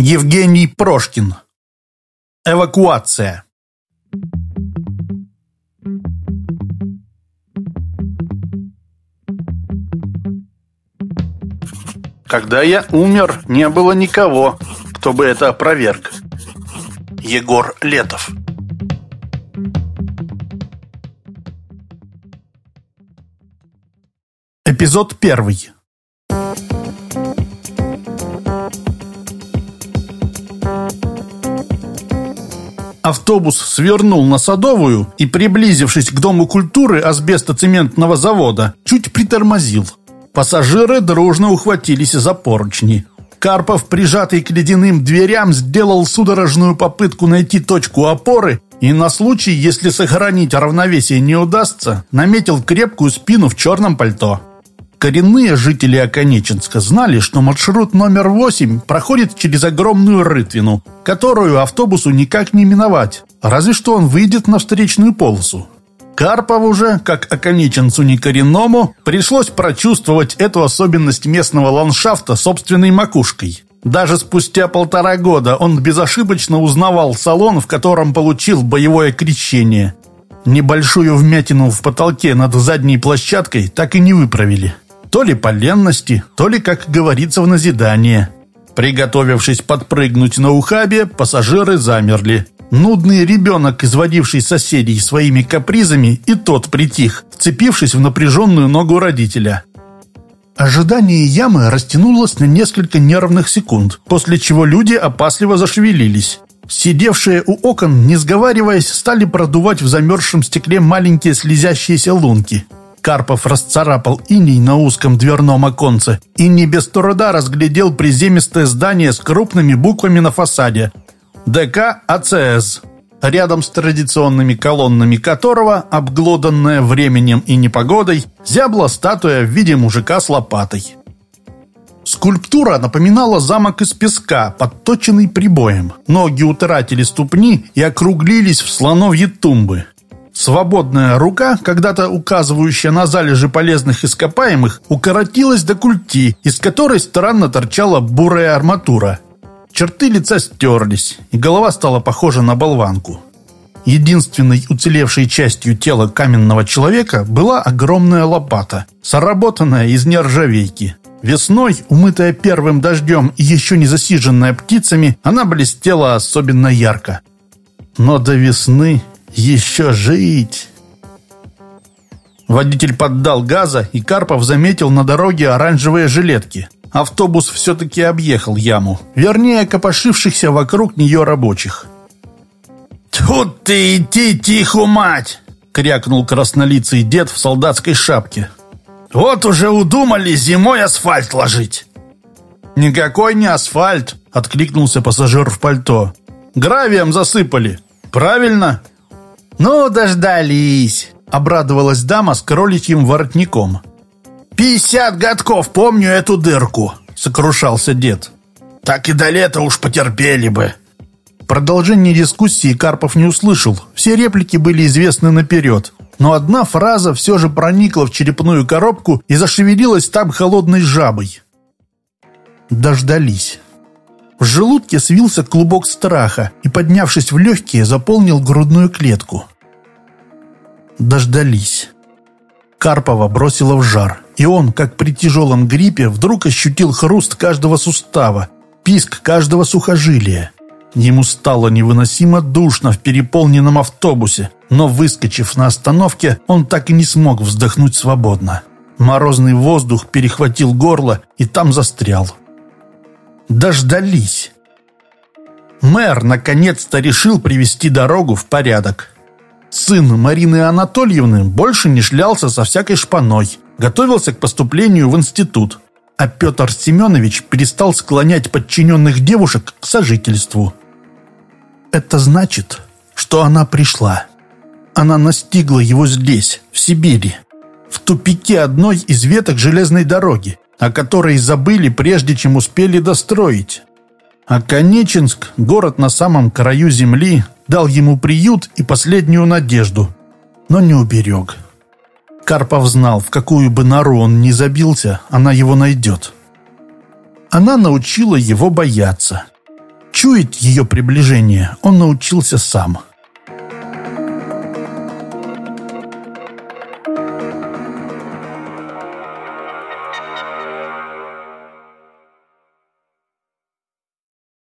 Евгений Прошкин. Эвакуация. Когда я умер, не было никого, кто бы это опроверг. Егор Летов. Эпизод первый. Автобус свернул на Садовую и, приблизившись к Дому культуры асбестоцементного завода, чуть притормозил. Пассажиры дружно ухватились за поручни. Карпов, прижатый к ледяным дверям, сделал судорожную попытку найти точку опоры и на случай, если сохранить равновесие не удастся, наметил крепкую спину в черном пальто. Коренные жители Оконеченска знали, что маршрут номер 8 проходит через огромную рытвину, которую автобусу никак не миновать, разве что он выйдет на встречную полосу. Карпову же, как оконеченцу некоренному, пришлось прочувствовать эту особенность местного ландшафта собственной макушкой. Даже спустя полтора года он безошибочно узнавал салон, в котором получил боевое крещение. Небольшую вмятину в потолке над задней площадкой так и не выправили. То ли по ленности, то ли, как говорится, в назидание. Приготовившись подпрыгнуть на ухабе, пассажиры замерли. Нудный ребенок, изводивший соседей своими капризами, и тот притих, вцепившись в напряженную ногу родителя. Ожидание ямы растянулось на несколько нервных секунд, после чего люди опасливо зашевелились. Сидевшие у окон, не сговариваясь, стали продувать в замерзшем стекле маленькие слезящиеся лунки – Карпов расцарапал иней на узком дверном оконце и не без труда разглядел приземистое здание с крупными буквами на фасаде. ДК АЦС, рядом с традиционными колоннами которого, обглоданная временем и непогодой, зябла статуя в виде мужика с лопатой. Скульптура напоминала замок из песка, подточенный прибоем. Ноги утратили ступни и округлились в слоновьи тумбы. Свободная рука, когда-то указывающая на залежи полезных ископаемых, укоротилась до культи, из которой странно торчала бурая арматура. Черты лица стерлись, и голова стала похожа на болванку. Единственной уцелевшей частью тела каменного человека была огромная лопата, соработанная из нержавейки. Весной, умытая первым дождем и еще не засиженная птицами, она блестела особенно ярко. Но до весны еще жить!» Водитель поддал газа, и Карпов заметил на дороге оранжевые жилетки. Автобус все-таки объехал яму, вернее, копошившихся вокруг нее рабочих. «Тут ты идти, тихо, мать!» — крякнул краснолицый дед в солдатской шапке. «Вот уже удумали зимой асфальт ложить!» «Никакой не асфальт!» — откликнулся пассажир в пальто. «Гравием засыпали!» «Правильно!» «Ну, дождались!» — обрадовалась дама с кроличьим воротником. «Пятьдесят годков помню эту дырку!» — сокрушался дед. «Так и до лета уж потерпели бы!» Продолжение дискуссии Карпов не услышал. Все реплики были известны наперед. Но одна фраза все же проникла в черепную коробку и зашевелилась там холодной жабой. Дождались. В желудке свился клубок страха и, поднявшись в легкие, заполнил грудную клетку. Дождались. Карпова бросила в жар, и он, как при тяжелом гриппе, вдруг ощутил хруст каждого сустава, писк каждого сухожилия. Ему стало невыносимо душно в переполненном автобусе, но, выскочив на остановке, он так и не смог вздохнуть свободно. Морозный воздух перехватил горло и там застрял. Дождались. Мэр наконец-то решил привести дорогу в порядок. Сын Марины Анатольевны больше не шлялся со всякой шпаной, готовился к поступлению в институт, а Петр Семенович перестал склонять подчиненных девушек к сожительству. Это значит, что она пришла. Она настигла его здесь, в Сибири, в тупике одной из веток железной дороги, о которой забыли, прежде чем успели достроить. А Конеченск, город на самом краю земли, дал ему приют и последнюю надежду, но не уберег. Карпов знал, в какую бы нору он ни забился, она его найдет. Она научила его бояться. Чуять ее приближение он научился сам.